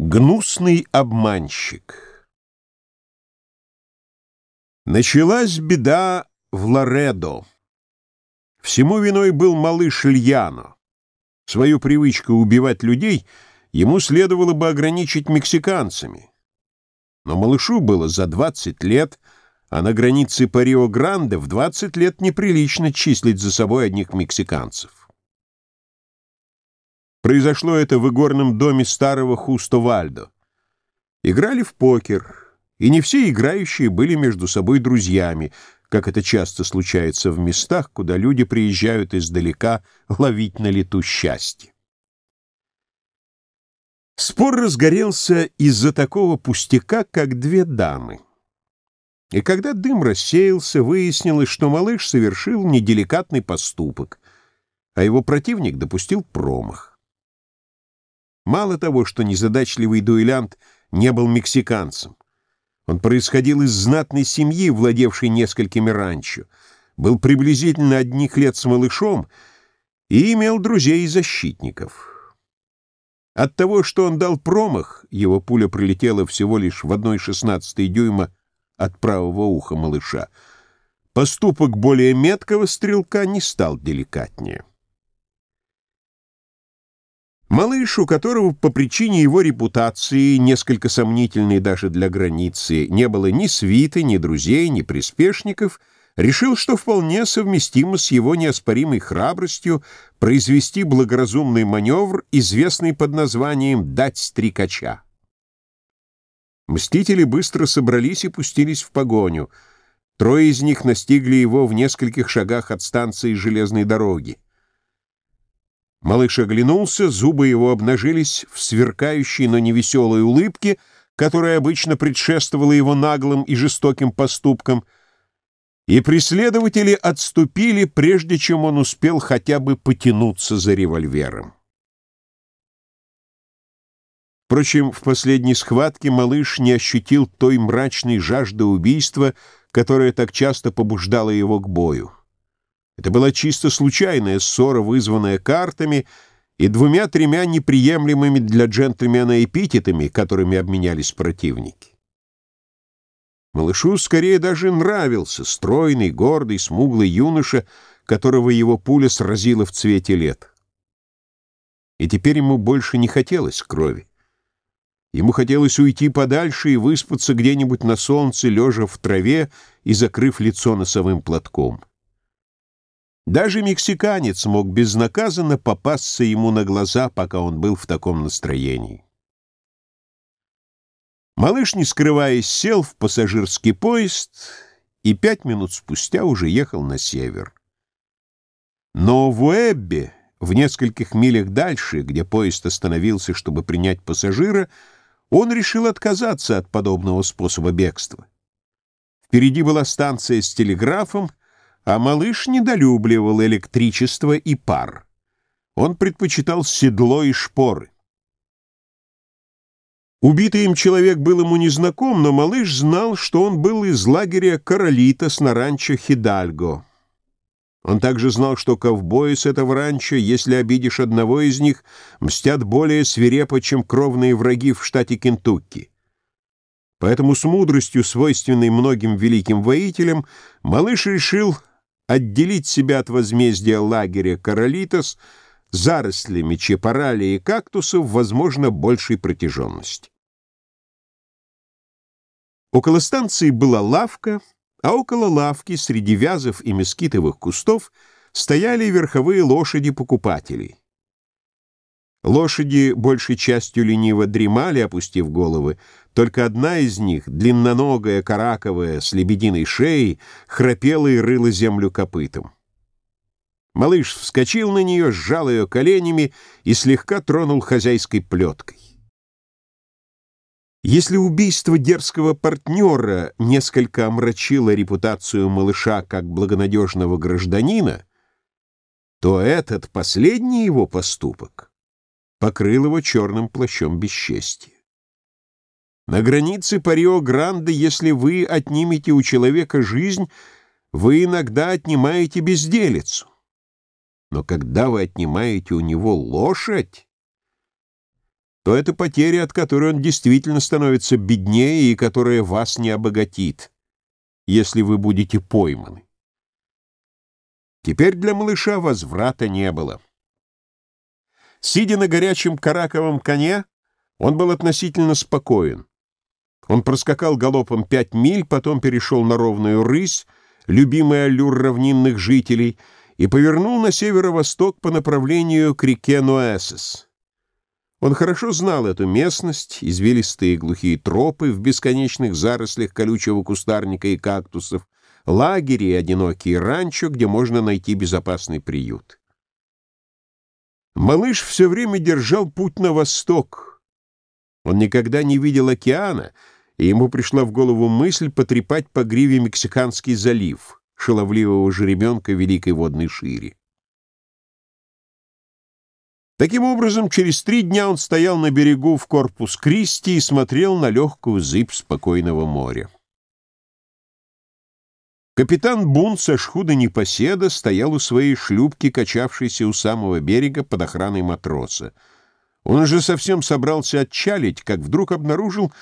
Гнусный обманщик Началась беда в Лоредо. Всему виной был малыш Льяно. Свою привычку убивать людей ему следовало бы ограничить мексиканцами. Но малышу было за 20 лет, а на границе по Рио-Гранде в 20 лет неприлично числить за собой одних мексиканцев. Произошло это в игорном доме старого Хусто-Вальдо. Играли в покер, и не все играющие были между собой друзьями, как это часто случается в местах, куда люди приезжают издалека ловить на лету счастье. Спор разгорелся из-за такого пустяка, как две дамы. И когда дым рассеялся, выяснилось, что малыш совершил неделикатный поступок, а его противник допустил промах. Мало того, что незадачливый дуэлянт не был мексиканцем. Он происходил из знатной семьи, владевшей несколькими ранчо, был приблизительно одних лет с малышом и имел друзей и защитников. От того, что он дал промах, его пуля пролетела всего лишь в одной шестнадцатой дюйма от правого уха малыша, поступок более меткого стрелка не стал деликатнее. Малыш, у которого по причине его репутации, несколько сомнительной даже для границы, не было ни свиты, ни друзей, ни приспешников, решил, что вполне совместимо с его неоспоримой храбростью произвести благоразумный маневр, известный под названием «дать стрекача». Мстители быстро собрались и пустились в погоню. Трое из них настигли его в нескольких шагах от станции железной дороги. Малыш оглянулся, зубы его обнажились в сверкающей, но невеселой улыбке, которая обычно предшествовала его наглым и жестоким поступкам, и преследователи отступили, прежде чем он успел хотя бы потянуться за револьвером. Впрочем, в последней схватке малыш не ощутил той мрачной жажды убийства, которая так часто побуждала его к бою. Это была чисто случайная ссора, вызванная картами и двумя-тремя неприемлемыми для джентльмена эпитетами, которыми обменялись противники. Малышу скорее даже нравился стройный, гордый, смуглый юноша, которого его пуля сразила в цвете лет. И теперь ему больше не хотелось крови. Ему хотелось уйти подальше и выспаться где-нибудь на солнце, лежа в траве и закрыв лицо носовым платком. Даже мексиканец мог безнаказанно попасться ему на глаза, пока он был в таком настроении. Малыш, не скрываясь, сел в пассажирский поезд и пять минут спустя уже ехал на север. Но в Уэббе, в нескольких милях дальше, где поезд остановился, чтобы принять пассажира, он решил отказаться от подобного способа бегства. Впереди была станция с телеграфом, а малыш недолюбливал электричество и пар. Он предпочитал седло и шпоры. Убитый им человек был ему незнаком, но малыш знал, что он был из лагеря Каролитас на ранчо Хидальго. Он также знал, что ковбои с этого ранчо, если обидишь одного из них, мстят более свирепо, чем кровные враги в штате Кентукки. Поэтому с мудростью, свойственной многим великим воителям, малыш решил отделить себя от возмездия лагеря Королитос зарослями чепорали и кактусов, возможно, большей протяженности. Около станции была лавка, а около лавки среди вязов и мескитовых кустов стояли верховые лошади покупателей. Лошади большей частью лениво дремали, опустив головы. Только одна из них, длинноногая, караковая, с лебединой шеей, храпела и рыла землю копытом. Малыш вскочил на нее, сжал ее коленями и слегка тронул хозяйской плеткой. Если убийство дерзкого партнера несколько омрачило репутацию малыша как благонадежного гражданина, то этот последний его поступок покрыл его черным плащом бесчестия. На границе Парио-Гранде, если вы отнимете у человека жизнь, вы иногда отнимаете безделицу. Но когда вы отнимаете у него лошадь, то это потеря, от которой он действительно становится беднее и которая вас не обогатит, если вы будете пойманы. Теперь для малыша возврата не было. Сидя на горячем караковом коне, он был относительно спокоен. Он проскакал галопом пять миль, потом перешел на ровную рысь, любимый аллюр равнинных жителей, и повернул на северо-восток по направлению к реке Ноэсес. Он хорошо знал эту местность, извилистые глухие тропы в бесконечных зарослях колючего кустарника и кактусов, лагеря и одинокие ранчо, где можно найти безопасный приют. Малыш все время держал путь на восток. Он никогда не видел океана, и ему пришла в голову мысль потрепать по гриве Мексиканский залив, шаловливого жеребенка великой водной шире. Таким образом, через три дня он стоял на берегу в корпус Кристи и смотрел на легкую зыбь спокойного моря. Капитан Бун со шхуды Непоседа стоял у своей шлюпки, качавшейся у самого берега под охраной матроса. Он уже совсем собрался отчалить, как вдруг обнаружил,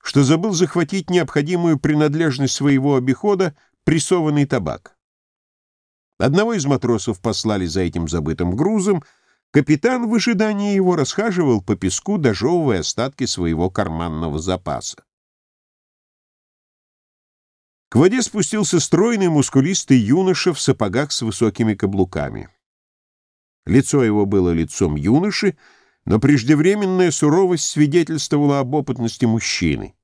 что забыл захватить необходимую принадлежность своего обихода — прессованный табак. Одного из матросов послали за этим забытым грузом, капитан в ожидании его расхаживал по песку, дожевывая остатки своего карманного запаса. К воде спустился стройный мускулистый юноша в сапогах с высокими каблуками. Лицо его было лицом юноши, но преждевременная суровость свидетельствовала об опытности мужчины.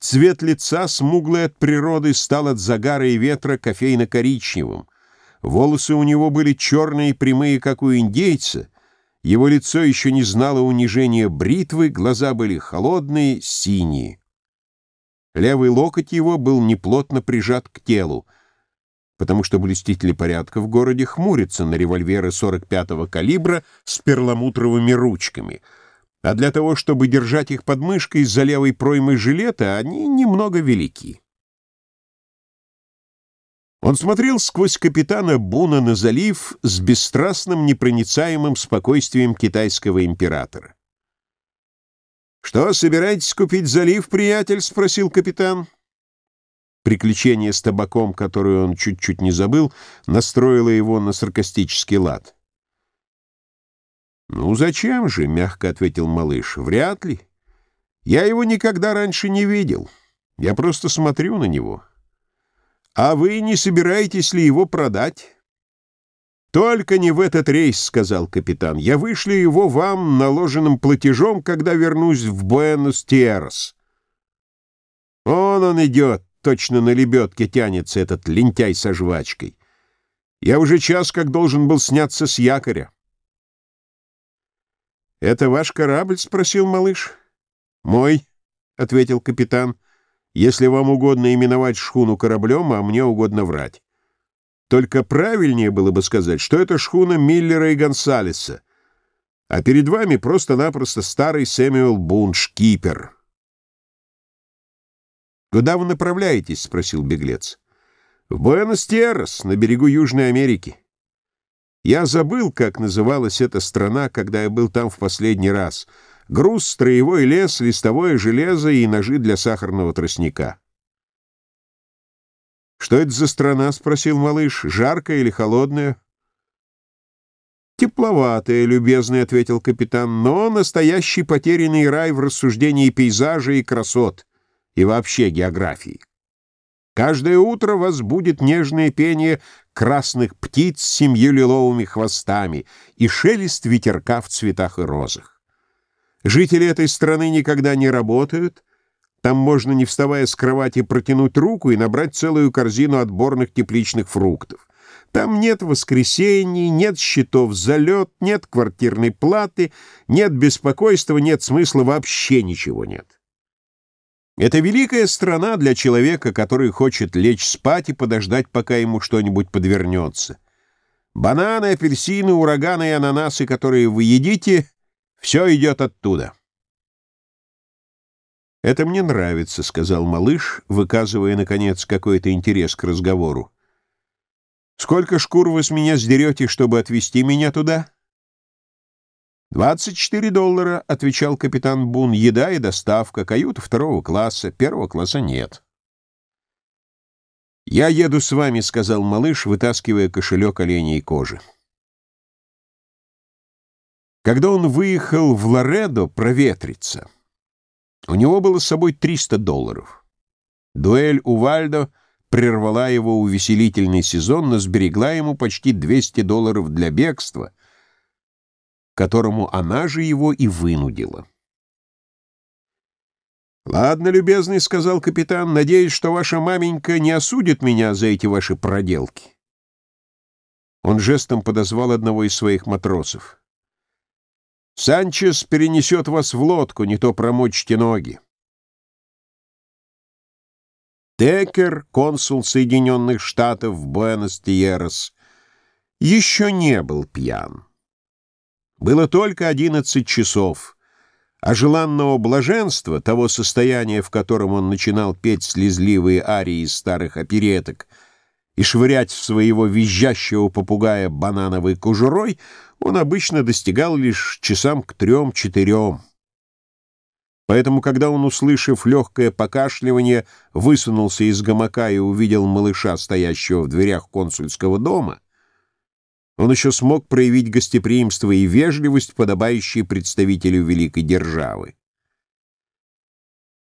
Цвет лица, смуглый от природы, стал от загара и ветра кофейно-коричневым. Волосы у него были черные и прямые, как у индейца. Его лицо еще не знало унижения бритвы, глаза были холодные, синие. Левый локоть его был неплотно прижат к телу, потому что блюстители порядка в городе хмурятся на револьверы 45-го калибра с перламутровыми ручками, а для того, чтобы держать их под мышкой за левой проймой жилета, они немного велики. Он смотрел сквозь капитана Буна на залив с бесстрастным, непроницаемым спокойствием китайского императора. «Что, собираетесь купить залив, приятель?» — спросил капитан. Приключение с табаком, которое он чуть-чуть не забыл, настроило его на саркастический лад. «Ну, зачем же?» — мягко ответил малыш. «Вряд ли. Я его никогда раньше не видел. Я просто смотрю на него. А вы не собираетесь ли его продать?» «Только не в этот рейс», — сказал капитан. «Я вышлю его вам наложенным платежом, когда вернусь в Буэнос-Тиэрос». «Он он идет, точно на лебедке тянется этот лентяй со жвачкой. Я уже час как должен был сняться с якоря». «Это ваш корабль?» — спросил малыш. «Мой», — ответил капитан, — «если вам угодно именовать шхуну кораблем, а мне угодно врать». Только правильнее было бы сказать, что это шхуна Миллера и Гонсалеса, а перед вами просто-напросто старый Сэмюэл Бун, шкипер. «Куда вы направляетесь?» — спросил беглец. «В Буэнос-Тиэрос, на берегу Южной Америки. Я забыл, как называлась эта страна, когда я был там в последний раз. Груз, строевой лес, листовое железо и ножи для сахарного тростника». «Что это за страна?» — спросил малыш. «Жаркая или холодная?» «Тепловатая, любезный», — ответил капитан, «но настоящий потерянный рай в рассуждении пейзажа и красот, и вообще географии. Каждое утро вас будет нежное пение красных птиц с семью лиловыми хвостами и шелест ветерка в цветах и розах. Жители этой страны никогда не работают, там можно, не вставая с кровати, протянуть руку и набрать целую корзину отборных тепличных фруктов. Там нет воскресений, нет счетов за лед, нет квартирной платы, нет беспокойства, нет смысла, вообще ничего нет. Это великая страна для человека, который хочет лечь спать и подождать, пока ему что-нибудь подвернется. Бананы, апельсины, ураганы и ананасы, которые вы едите, все идет оттуда. «Это мне нравится», — сказал малыш, выказывая, наконец, какой-то интерес к разговору. «Сколько шкур вы с меня сдерете, чтобы отвезти меня туда?» «Двадцать четыре доллара», — отвечал капитан Бун. «Еда и доставка, каюта второго класса, первого класса нет». «Я еду с вами», — сказал малыш, вытаскивая кошелек оленей кожи. Когда он выехал в Лоредо проветриться, у него было с собой 300 долларов. Дуэль у Вальдо прервала его увеселительный сезон, но сберегла ему почти 200 долларов для бегства — которому она же его и вынудила. «Ладно, любезный», — сказал капитан, — «надеюсь, что ваша маменька не осудит меня за эти ваши проделки». Он жестом подозвал одного из своих матросов. «Санчес перенесет вас в лодку, не то промочите ноги». Текер, консул Соединенных Штатов в Буэнос-Тиерос, еще не был пьян. Было только одиннадцать часов, а желанного блаженства, того состояния, в котором он начинал петь слезливые арии из старых опереток и швырять в своего визжащего попугая банановой кожурой, он обычно достигал лишь часам к трем-четырем. Поэтому, когда он, услышав легкое покашливание, высунулся из гамака и увидел малыша, стоящего в дверях консульского дома, он еще смог проявить гостеприимство и вежливость, подобающие представителю великой державы.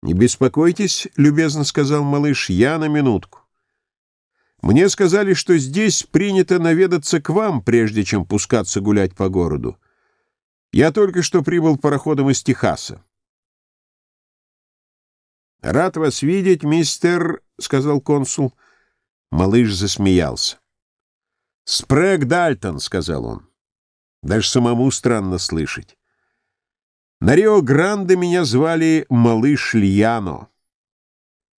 «Не беспокойтесь», — любезно сказал малыш, — «я на минутку. Мне сказали, что здесь принято наведаться к вам, прежде чем пускаться гулять по городу. Я только что прибыл пароходом из Техаса». «Рад вас видеть, мистер...» — сказал консул. Малыш засмеялся. «Спрэг Дальтон», — сказал он. Даже самому странно слышать. На Рио-Гранде меня звали Малыш Льяно.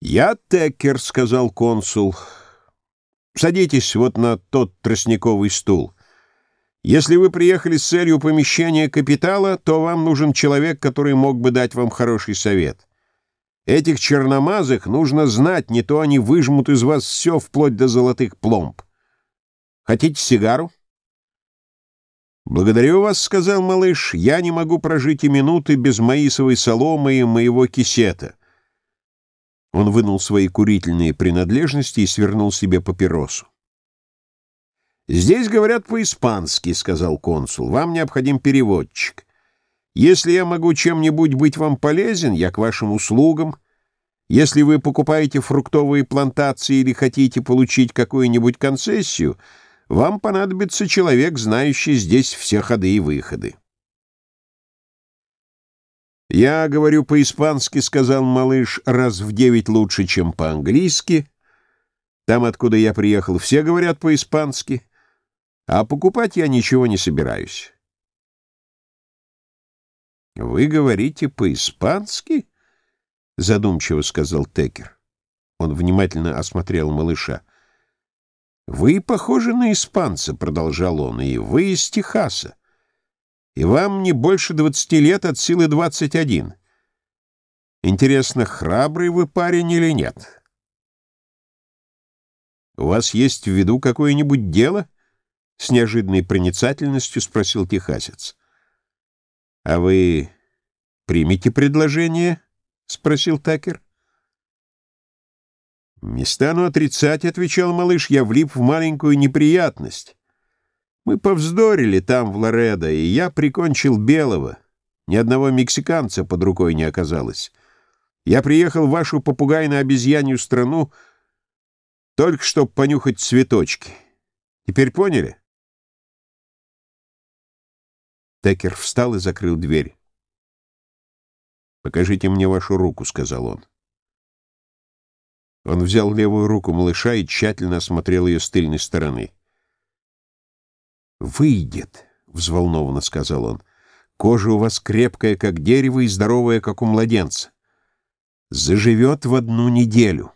«Я Теккер», — сказал консул. «Садитесь вот на тот тростниковый стул. Если вы приехали с целью помещения капитала, то вам нужен человек, который мог бы дать вам хороший совет. Этих черномазых нужно знать, не то они выжмут из вас все вплоть до золотых пломб». Хотите сигару?» «Благодарю вас», — сказал малыш. «Я не могу прожить и минуты без маисовой соломы и моего кисета». Он вынул свои курительные принадлежности и свернул себе папиросу. «Здесь говорят по-испански», — сказал консул. «Вам необходим переводчик. Если я могу чем-нибудь быть вам полезен, я к вашим услугам. Если вы покупаете фруктовые плантации или хотите получить какую-нибудь концессию, вам понадобится человек, знающий здесь все ходы и выходы. «Я говорю по-испански», — сказал малыш, — «раз в девять лучше, чем по-английски. Там, откуда я приехал, все говорят по-испански, а покупать я ничего не собираюсь». «Вы говорите по-испански?» — задумчиво сказал Текер. Он внимательно осмотрел малыша. «Вы похожи на испанца», — продолжал он, — «и вы из Техаса. И вам не больше двадцати лет от силы двадцать один. Интересно, храбрый вы парень или нет?» «У вас есть в виду какое-нибудь дело?» — с неожиданной проницательностью спросил техасец. «А вы примете предложение?» — спросил Такер. «Не стану отрицать», — отвечал малыш, — «я влип в маленькую неприятность. Мы повздорили там, в Лоредо, и я прикончил белого. Ни одного мексиканца под рукой не оказалось. Я приехал в вашу попугайно-обезьянью страну только чтобы понюхать цветочки. Теперь поняли?» Текер встал и закрыл дверь. «Покажите мне вашу руку», — сказал он. Он взял левую руку малыша и тщательно осмотрел ее с тыльной стороны. «Выйдет», — взволнованно сказал он. «Кожа у вас крепкая, как дерево, и здоровая, как у младенца. Заживет в одну неделю».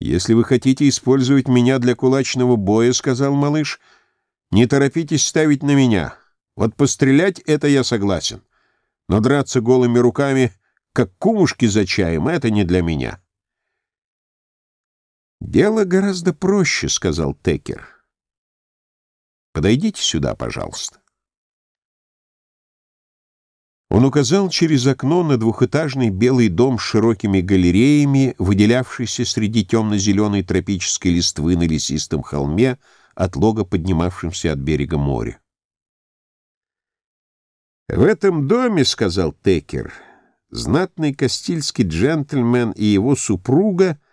«Если вы хотите использовать меня для кулачного боя, — сказал малыш, — не торопитесь ставить на меня. Вот пострелять — это я согласен. Но драться голыми руками как кумушки за чаем, это не для меня. «Дело гораздо проще», — сказал Текер. Подойдите сюда, пожалуйста. Он указал через окно на двухэтажный белый дом с широкими галереями, выделявшийся среди темно-зеленой тропической листвы на лесистом холме, от лога поднимавшимся от берега моря. «В этом доме, — сказал Текер, — знатный кастильский джентльмен и его супруга —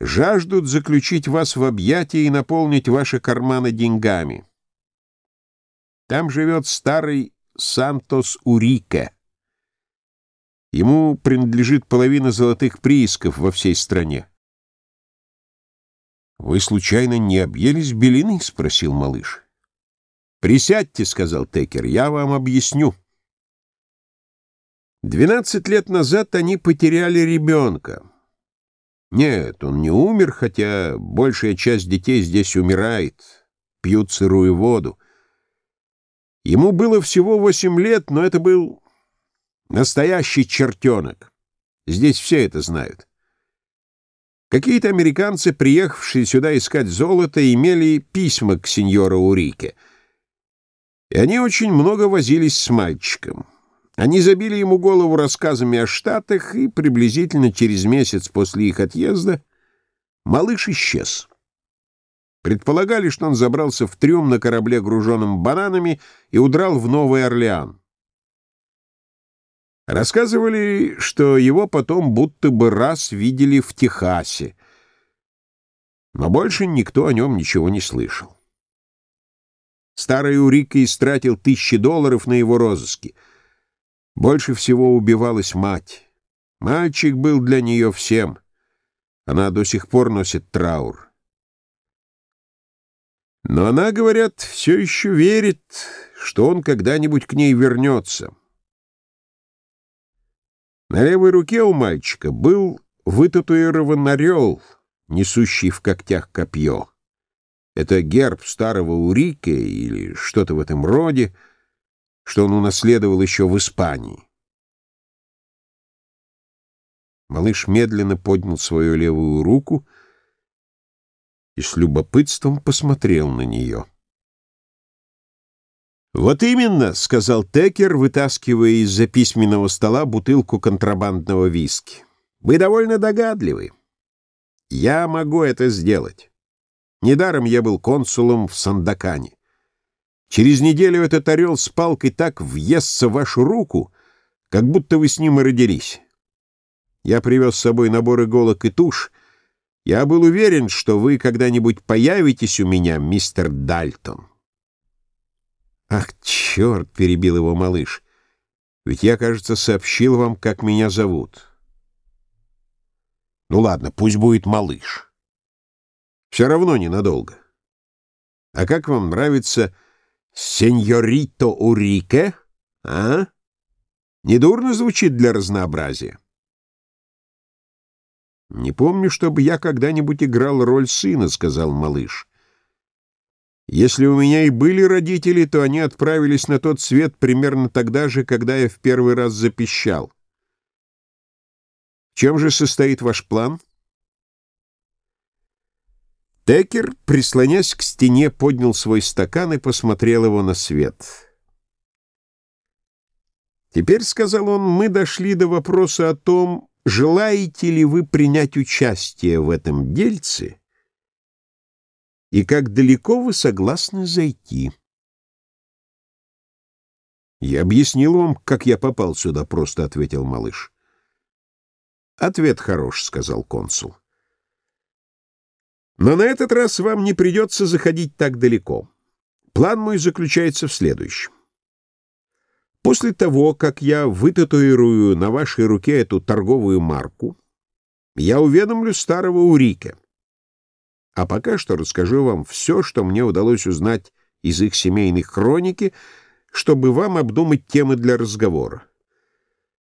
жаждут заключить вас в объятия и наполнить ваши карманы деньгами. Там живет старый Сантос Урике. Ему принадлежит половина золотых приисков во всей стране. «Вы, случайно, не объелись белины?» — спросил малыш. «Присядьте», — сказал Текер, — «я вам объясню». Двенадцать лет назад они потеряли ребенка. Нет, он не умер, хотя большая часть детей здесь умирает, пьют сырую воду. Ему было всего восемь лет, но это был настоящий чертенок. Здесь все это знают. Какие-то американцы, приехавшие сюда искать золото, имели письма к сеньору Урике. И они очень много возились с мальчиком. Они забили ему голову рассказами о Штатах, и приблизительно через месяц после их отъезда малыш исчез. Предполагали, что он забрался в трюм на корабле, груженном бананами, и удрал в Новый Орлеан. Рассказывали, что его потом будто бы раз видели в Техасе, но больше никто о нем ничего не слышал. Старый Урика истратил тысячи долларов на его розыски. Больше всего убивалась мать. Мальчик был для нее всем. Она до сих пор носит траур. Но она, говорят, все еще верит, что он когда-нибудь к ней вернется. На левой руке у мальчика был вытатуирован орел, несущий в когтях копье. Это герб старого Урике или что-то в этом роде, что он унаследовал еще в Испании. Малыш медленно поднял свою левую руку — и с любопытством посмотрел на нее. «Вот именно», — сказал Текер, вытаскивая из-за письменного стола бутылку контрабандного виски. «Вы довольно догадливы. Я могу это сделать. Недаром я был консулом в Сандакане. Через неделю этот орел с палкой так въестся в вашу руку, как будто вы с ним и родились. Я привез с собой набор иголок и тушь, я был уверен, что вы когда-нибудь появитесь у меня, мистер Дальтон. Ах, черт, перебил его малыш. Ведь я, кажется, сообщил вам, как меня зовут. Ну ладно, пусть будет малыш. Все равно ненадолго. А как вам нравится сеньорито Урике, а? Недурно звучит для разнообразия. «Не помню, чтобы я когда-нибудь играл роль сына», — сказал малыш. «Если у меня и были родители, то они отправились на тот свет примерно тогда же, когда я в первый раз запищал. В чем же состоит ваш план?» Текер, прислонясь к стене, поднял свой стакан и посмотрел его на свет. «Теперь, — сказал он, — мы дошли до вопроса о том, Желаете ли вы принять участие в этом дельце и как далеко вы согласны зайти? «Я объяснил вам, как я попал сюда», — просто ответил малыш. «Ответ хорош», — сказал консул. «Но на этот раз вам не придется заходить так далеко. План мой заключается в следующем. После того, как я вытатуирую на вашей руке эту торговую марку, я уведомлю старого Урика. А пока что расскажу вам все, что мне удалось узнать из их семейной хроники, чтобы вам обдумать темы для разговора.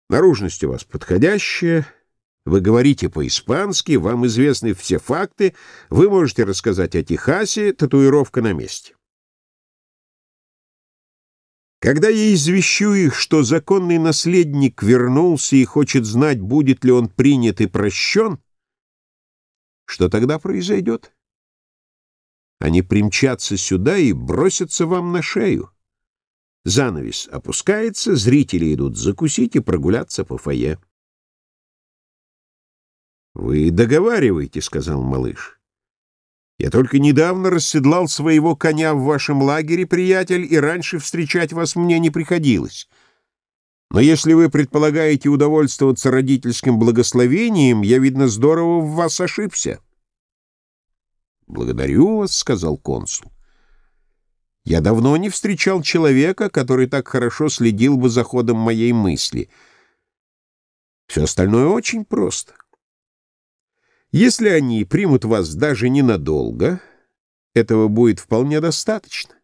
Наружность у вас подходящая, вы говорите по-испански, вам известны все факты, вы можете рассказать о Техасе, татуировка на месте. Когда я извещу их, что законный наследник вернулся и хочет знать, будет ли он принят и прощен, что тогда произойдет? Они примчатся сюда и бросятся вам на шею. Занавес опускается, зрители идут закусить и прогуляться по фойе. «Вы договариваете», — сказал малыш. «Я только недавно расседлал своего коня в вашем лагере, приятель, и раньше встречать вас мне не приходилось. Но если вы предполагаете удовольствоваться родительским благословением, я, видно, здорово в вас ошибся». «Благодарю вас», — сказал консул. «Я давно не встречал человека, который так хорошо следил бы за ходом моей мысли. Все остальное очень просто». Если они примут вас даже ненадолго, этого будет вполне достаточно.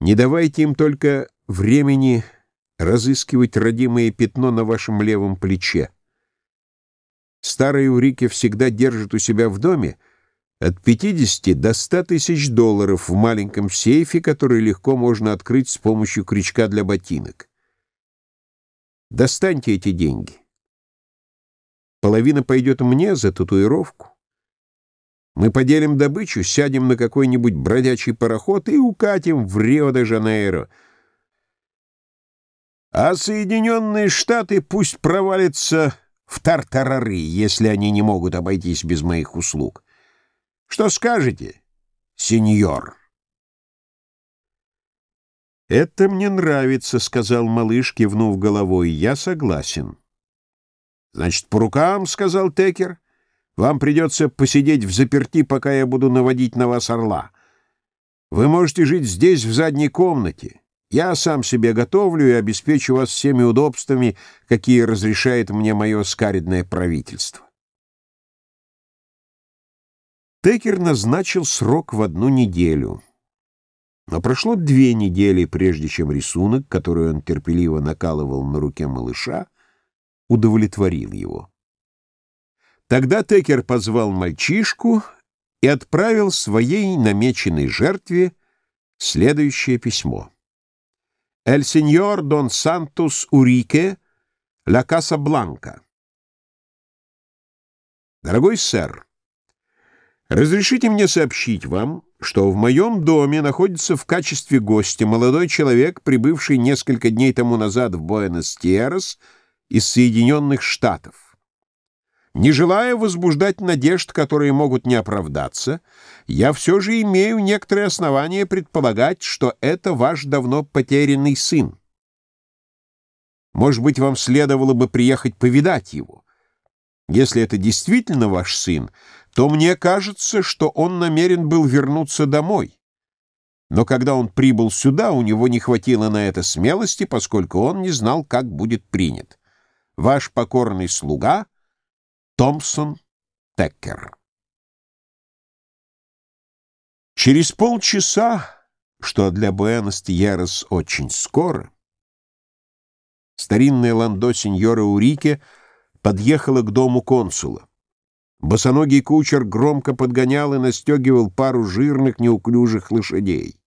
Не давайте им только времени разыскивать родимое пятно на вашем левом плече. Старые Урики всегда держат у себя в доме от 50 до 100 тысяч долларов в маленьком сейфе, который легко можно открыть с помощью крючка для ботинок. Достаньте эти деньги. Половина пойдет мне за татуировку. Мы поделим добычу, сядем на какой-нибудь бродячий пароход и укатим в Рио-де-Жанейро. А Соединенные Штаты пусть провалятся в тартарары, если они не могут обойтись без моих услуг. Что скажете, сеньор? «Это мне нравится», — сказал малыш, кивнув головой. «Я согласен». «Значит, по рукам», — сказал Текер. «Вам придется посидеть в заперти, пока я буду наводить на вас орла. Вы можете жить здесь, в задней комнате. Я сам себе готовлю и обеспечу вас всеми удобствами, какие разрешает мне мое скаридное правительство». Текер назначил срок в одну неделю. Но прошло две недели, прежде чем рисунок, который он терпеливо накалывал на руке малыша, удовлетворил его. Тогда Текер позвал мальчишку и отправил своей намеченной жертве следующее письмо. «Эль сеньор Дон Сантус Урике, Ла Каса Бланка». Дорогой сэр, разрешите мне сообщить вам, что в моем доме находится в качестве гостя молодой человек, прибывший несколько дней тому назад в Буэнос-Тиэрос, из Соединенных Штатов. Не желая возбуждать надежд, которые могут не оправдаться, я все же имею некоторые основания предполагать, что это ваш давно потерянный сын. Может быть, вам следовало бы приехать повидать его. Если это действительно ваш сын, то мне кажется, что он намерен был вернуться домой. Но когда он прибыл сюда, у него не хватило на это смелости, поскольку он не знал, как будет принят. Ваш покорный слуга Томпсон Теккер. Через полчаса, что для Буэнос-Тьеррес очень скоро, старинное ландо сеньора Урике подъехала к дому консула. Босоногий кучер громко подгонял и настегивал пару жирных неуклюжих лошадей.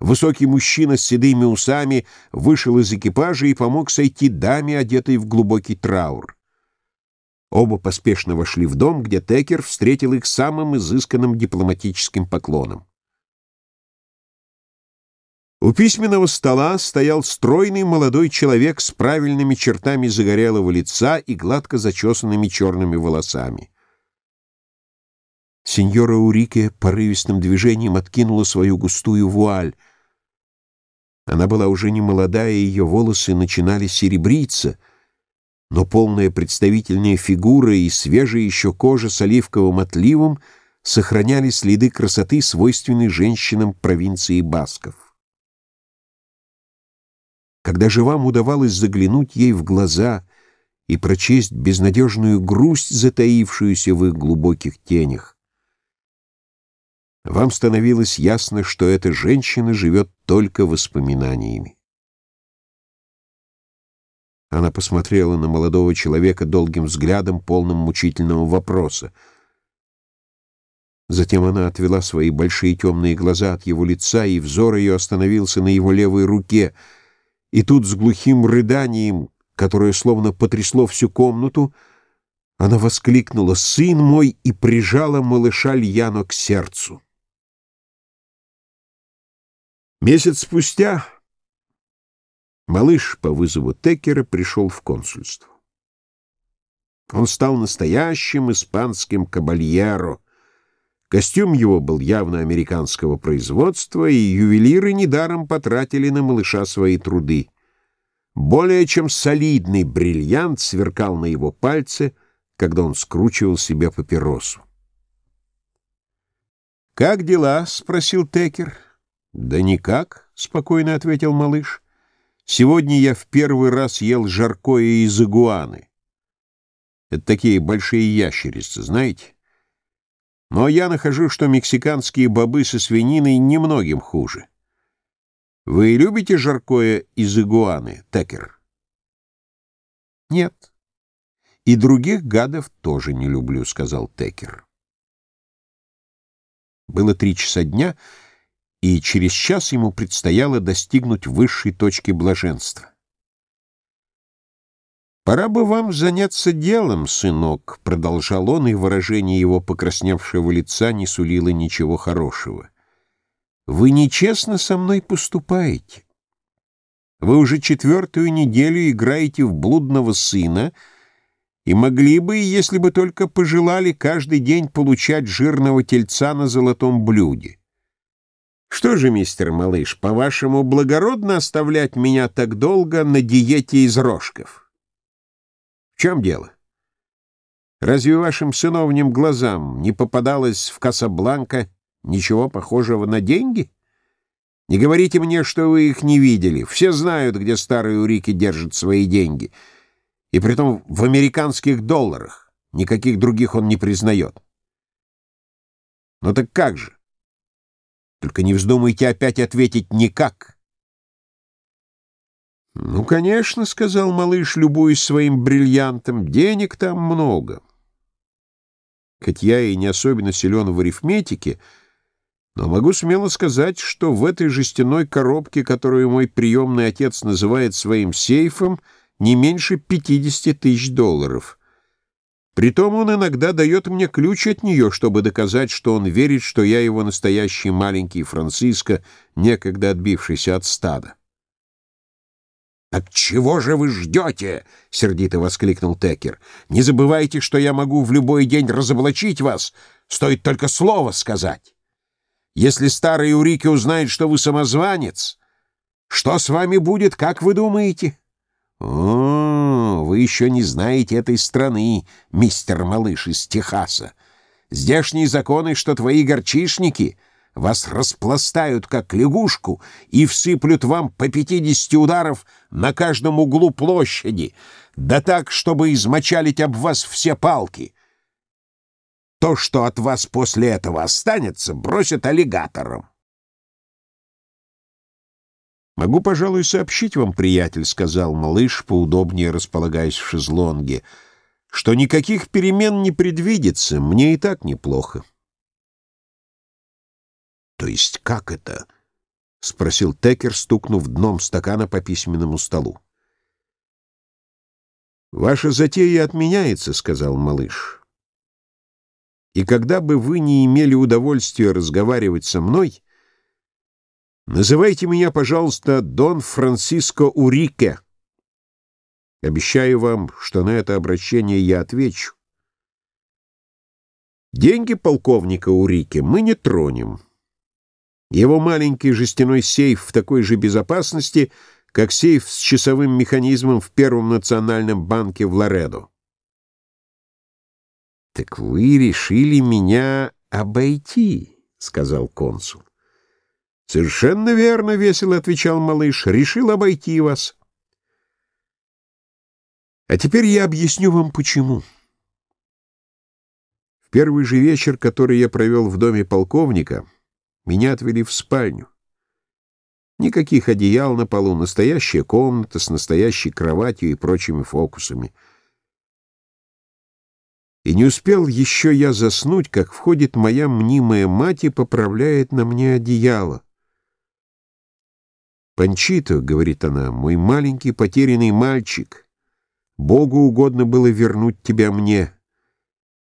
Высокий мужчина с седыми усами вышел из экипажа и помог сойти даме, одетой в глубокий траур. Оба поспешно вошли в дом, где Текер встретил их самым изысканным дипломатическим поклоном. У письменного стола стоял стройный молодой человек с правильными чертами загорелого лица и гладко зачесанными черными волосами. Сеньора Урике порывистым движением откинула свою густую вуаль — она была уже не молодая, ее волосы начинали серебриться, но полная представительная фигура и свежая еще кожа с оливковым отливом сохраняли следы красоты, свойственной женщинам провинции Басков. Когда же вам удавалось заглянуть ей в глаза и прочесть безнадежную грусть, затаившуюся в их глубоких тенях, вам становилось ясно, что эта женщина живет только воспоминаниями. Она посмотрела на молодого человека долгим взглядом, полным мучительного вопроса. Затем она отвела свои большие темные глаза от его лица, и взор ее остановился на его левой руке. И тут с глухим рыданием, которое словно потрясло всю комнату, она воскликнула «Сын мой!» и прижала малыша Льяно к сердцу. Месяц спустя малыш по вызову Теккера пришел в консульство. Он стал настоящим испанским кабальеро. Костюм его был явно американского производства, и ювелиры недаром потратили на малыша свои труды. Более чем солидный бриллиант сверкал на его пальце, когда он скручивал себе папиросу. «Как дела?» — спросил Текер. «Да никак», — спокойно ответил малыш. «Сегодня я в первый раз ел жаркое из игуаны. Это такие большие ящерицы, знаете? Но я нахожу, что мексиканские бобы со свининой немногим хуже. Вы любите жаркое из игуаны, Текер?» «Нет». «И других гадов тоже не люблю», — сказал Текер. Было три часа дня, — и через час ему предстояло достигнуть высшей точки блаженства. «Пора бы вам заняться делом, сынок», — продолжал он, и выражение его покрасневшего лица не сулило ничего хорошего. «Вы нечестно со мной поступаете. Вы уже четвертую неделю играете в блудного сына и могли бы, если бы только пожелали, каждый день получать жирного тельца на золотом блюде. Что же, мистер Малыш, по-вашему, благородно оставлять меня так долго на диете из рожков? В чем дело? Разве вашим сыновним глазам не попадалось в Касабланка ничего похожего на деньги? Не говорите мне, что вы их не видели. Все знают, где старые урики держат свои деньги. И притом в американских долларах. Никаких других он не признает. Ну так как же? Только не вздумайте опять ответить «никак». «Ну, конечно», — сказал малыш, любуясь своим бриллиантом, — «денег там много». Хоть я и не особенно силен в арифметике, но могу смело сказать, что в этой жестяной коробке, которую мой приемный отец называет своим сейфом, не меньше 50 тысяч долларов. Притом он иногда дает мне ключ от нее, чтобы доказать, что он верит, что я его настоящий маленький Франциско, некогда отбившийся от стада. «Так чего же вы ждете?» — сердито воскликнул Текер. «Не забывайте, что я могу в любой день разоблачить вас, стоит только слово сказать. Если старый Урики узнает, что вы самозванец, что с вами будет, как вы думаете?» «О, вы еще не знаете этой страны, мистер Малыш из Техаса. Здешние законы, что твои горчишники вас распластают, как лягушку, и всыплют вам по пятидесяти ударов на каждом углу площади, да так, чтобы измочалить об вас все палки. То, что от вас после этого останется, бросят аллигатором. «Могу, пожалуй, сообщить вам, приятель», — сказал малыш, поудобнее располагаясь в шезлонге, «что никаких перемен не предвидится, мне и так неплохо». «То есть как это?» — спросил Текер, стукнув дном стакана по письменному столу. «Ваша затея отменяется», — сказал малыш. «И когда бы вы не имели удовольствия разговаривать со мной...» Называйте меня, пожалуйста, Дон Франциско Урике. Обещаю вам, что на это обращение я отвечу. Деньги полковника Урике мы не тронем. Его маленький жестяной сейф в такой же безопасности, как сейф с часовым механизмом в Первом национальном банке в Лоредо. «Так вы решили меня обойти», — сказал консул. «Совершенно верно», — весело отвечал малыш. «Решил обойти вас». «А теперь я объясню вам, почему». В первый же вечер, который я провел в доме полковника, меня отвели в спальню. Никаких одеял на полу, настоящая комната с настоящей кроватью и прочими фокусами. И не успел еще я заснуть, как входит моя мнимая мать и поправляет на мне одеяло. «Панчито», — говорит она, — «мой маленький потерянный мальчик, Богу угодно было вернуть тебя мне.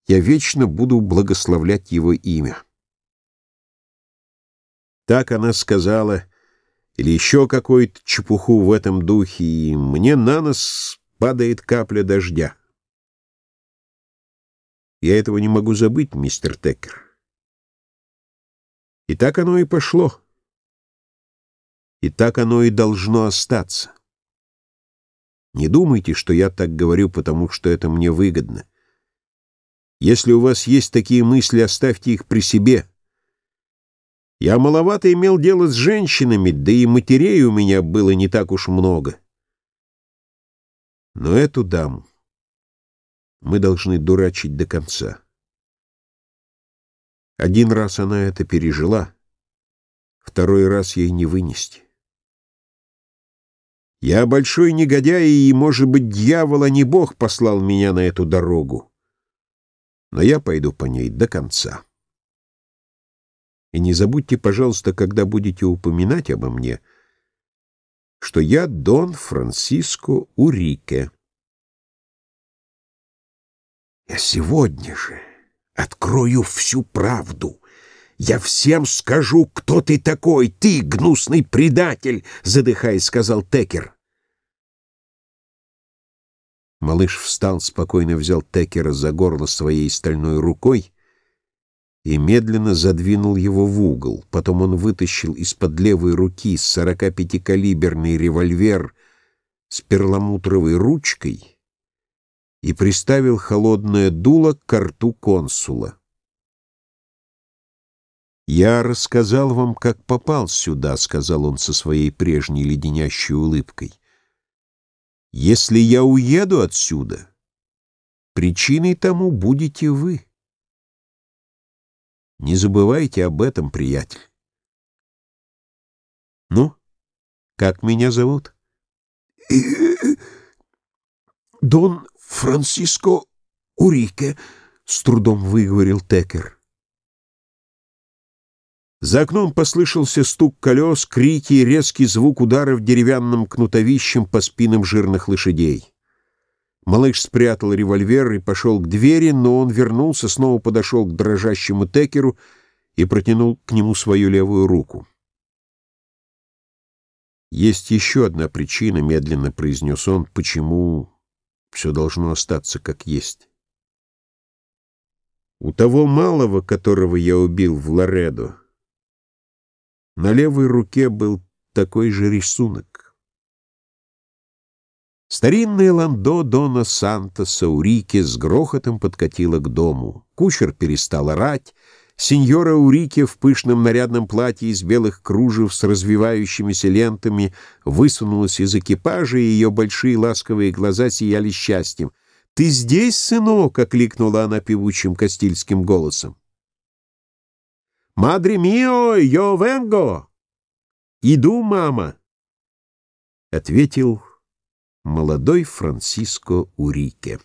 Я вечно буду благословлять его имя». Так она сказала, или еще какой-то чепуху в этом духе, и мне на нос падает капля дождя. Я этого не могу забыть, мистер Теккер. И так оно и пошло. И так оно и должно остаться. Не думайте, что я так говорю, потому что это мне выгодно. Если у вас есть такие мысли, оставьте их при себе. Я маловато имел дело с женщинами, да и матерей у меня было не так уж много. Но эту даму мы должны дурачить до конца. Один раз она это пережила, второй раз ей не вынести. Я большой негодяй, и, может быть, дьявол, а не Бог послал меня на эту дорогу. Но я пойду по ней до конца. И не забудьте, пожалуйста, когда будете упоминать обо мне, что я Дон Франциско Урике. Я сегодня же открою всю правду. Я всем скажу, кто ты такой, ты, гнусный предатель, задыхаясь, сказал Текер. Малыш встал, спокойно взял Текера за горло своей стальной рукой и медленно задвинул его в угол. Потом он вытащил из-под левой руки 45-калиберный револьвер с перламутровой ручкой и приставил холодное дуло к рту консула. «Я рассказал вам, как попал сюда», — сказал он со своей прежней леденящей улыбкой. «Если я уеду отсюда, причиной тому будете вы». Не забывайте об этом, приятель. Ну, как меня зовут? Дон Франциско Урике, с трудом выговорил Текер. За окном послышался стук колес, крики и резкий звук ударов деревянным кнутовищем по спинам жирных лошадей. Малыш спрятал револьвер и пошел к двери, но он вернулся, снова подошел к дрожащему Текеру и протянул к нему свою левую руку. «Есть еще одна причина», — медленно произнес он, — «почему все должно остаться как есть». У того малого, которого я убил в Лоредо, на левой руке был такой же рисунок. Старинное ландо Дона Санта Урике с грохотом подкатило к дому. Кучер перестал орать. Сеньора Урике в пышном нарядном платье из белых кружев с развивающимися лентами высунулась из экипажа, и ее большие ласковые глаза сияли счастьем. «Ты здесь, сынок?» — окликнула она певучим кастильским голосом. «Мадре мио, йо венго!» «Иду, мама!» — ответил молодой Франциско Урике.